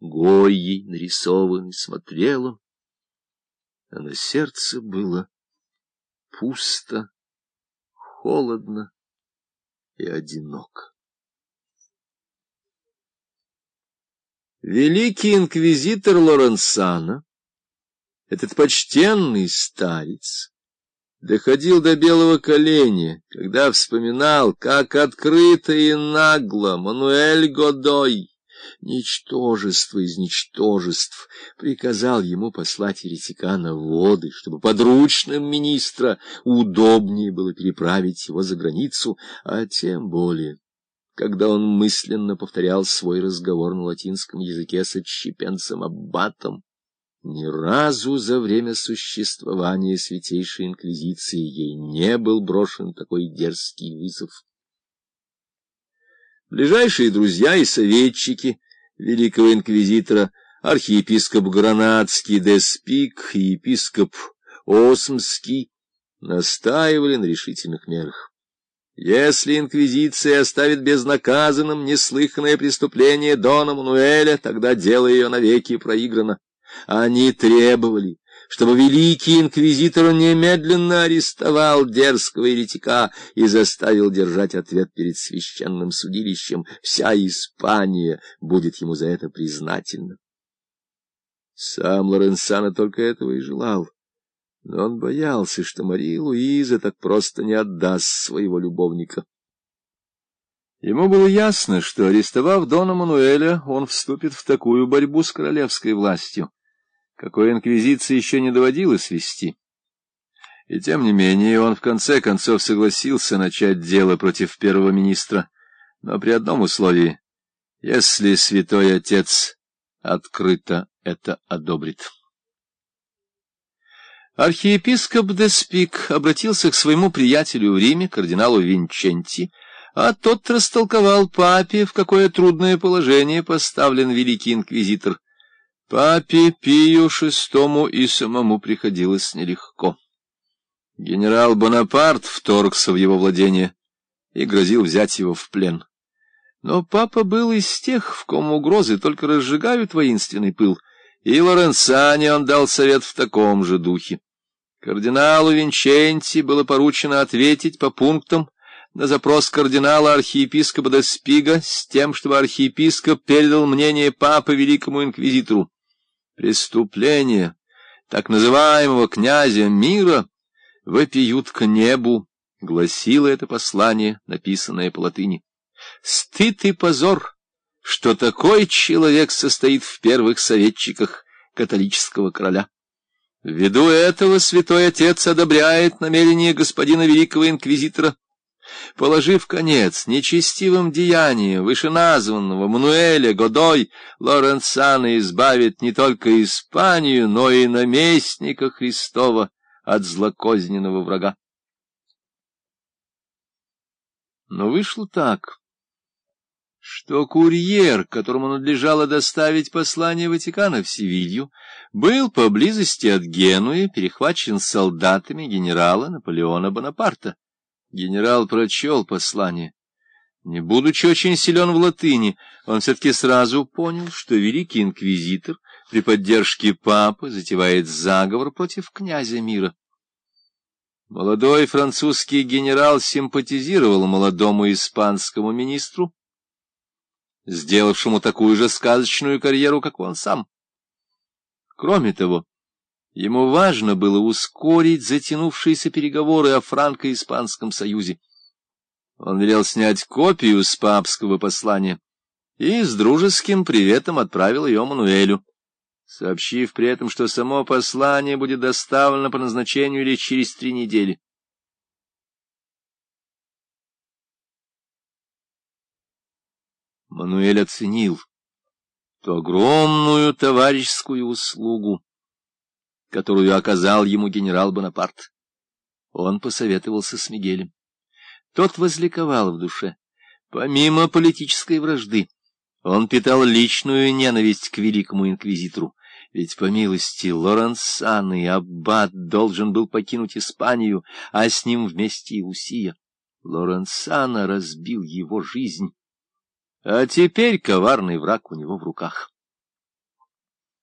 Гойей нарисованный смотрел он, а на сердце было пусто, холодно и одиноко. Великий инквизитор Лоренсана, этот почтенный старец, доходил до белого коленя, когда вспоминал, как открыто и нагло Мануэль Годой, ничтожество из ничтожеств, приказал ему послать еретика на воды, чтобы подручным министра удобнее было переправить его за границу, а тем более, когда он мысленно повторял свой разговор на латинском языке с отщепенцем Аббатом. Ни разу за время существования Святейшей Инквизиции ей не был брошен такой дерзкий вызов. Ближайшие друзья и советчики великого инквизитора, архиепископ Гранадский Деспик и епископ Осмский, настаивали на решительных мерах. Если инквизиция оставит безнаказанным неслыханное преступление Дона Мануэля, тогда дело ее навеки проиграно. Они требовали, чтобы великий инквизитор немедленно арестовал дерзкого еретика и заставил держать ответ перед священным судилищем. Вся Испания будет ему за это признательна. Сам Лоренсано только этого и желал. Но он боялся, что Мария Луиза так просто не отдаст своего любовника. Ему было ясно, что, арестовав Дона Мануэля, он вступит в такую борьбу с королевской властью, какой инквизиции еще не доводилось вести. И тем не менее он в конце концов согласился начать дело против первого министра, но при одном условии — если святой отец открыто это одобрит. Архиепископ Деспик обратился к своему приятелю в Риме, кардиналу Винченти, а тот растолковал папе, в какое трудное положение поставлен великий инквизитор — Папе Пию шестому и самому приходилось нелегко. Генерал Бонапарт вторгся в его владение и грозил взять его в плен. Но папа был из тех, в ком угрозы только разжигают воинственный пыл, и Лоренцане он дал совет в таком же духе. Кардиналу Винченти было поручено ответить по пунктам на запрос кардинала архиепископа Деспига с тем, чтобы архиепископ передал мнение папы великому инквизитору. Преступления так называемого князя мира вопиют к небу, гласило это послание, написанное по латыни. Стыд и позор, что такой человек состоит в первых советчиках католического короля. Ввиду этого святой отец одобряет намерение господина великого инквизитора Положив конец нечестивым деяниям вышеназванного Мануэля Годой, Лоренцано избавит не только Испанию, но и наместника Христова от злокозненного врага. Но вышло так, что курьер, которому надлежало доставить послание Ватикана в Севилью, был поблизости от Генуи перехвачен солдатами генерала Наполеона Бонапарта. Генерал прочел послание. Не будучи очень силен в латыни, он все-таки сразу понял, что великий инквизитор при поддержке папы затевает заговор против князя мира. Молодой французский генерал симпатизировал молодому испанскому министру, сделавшему такую же сказочную карьеру, как он сам. Кроме того, Ему важно было ускорить затянувшиеся переговоры о франко-испанском союзе. Он велел снять копию с папского послания и с дружеским приветом отправил ее Мануэлю, сообщив при этом, что само послание будет доставлено по назначению лишь через три недели. Мануэль оценил ту огромную товарищескую услугу, которую оказал ему генерал Бонапарт. Он посоветовался с Мигелем. Тот возликовал в душе. Помимо политической вражды, он питал личную ненависть к великому инквизитору. Ведь, по милости Лоренсана и Аббат должен был покинуть Испанию, а с ним вместе и Лусия. Лоренсана разбил его жизнь, а теперь коварный враг у него в руках.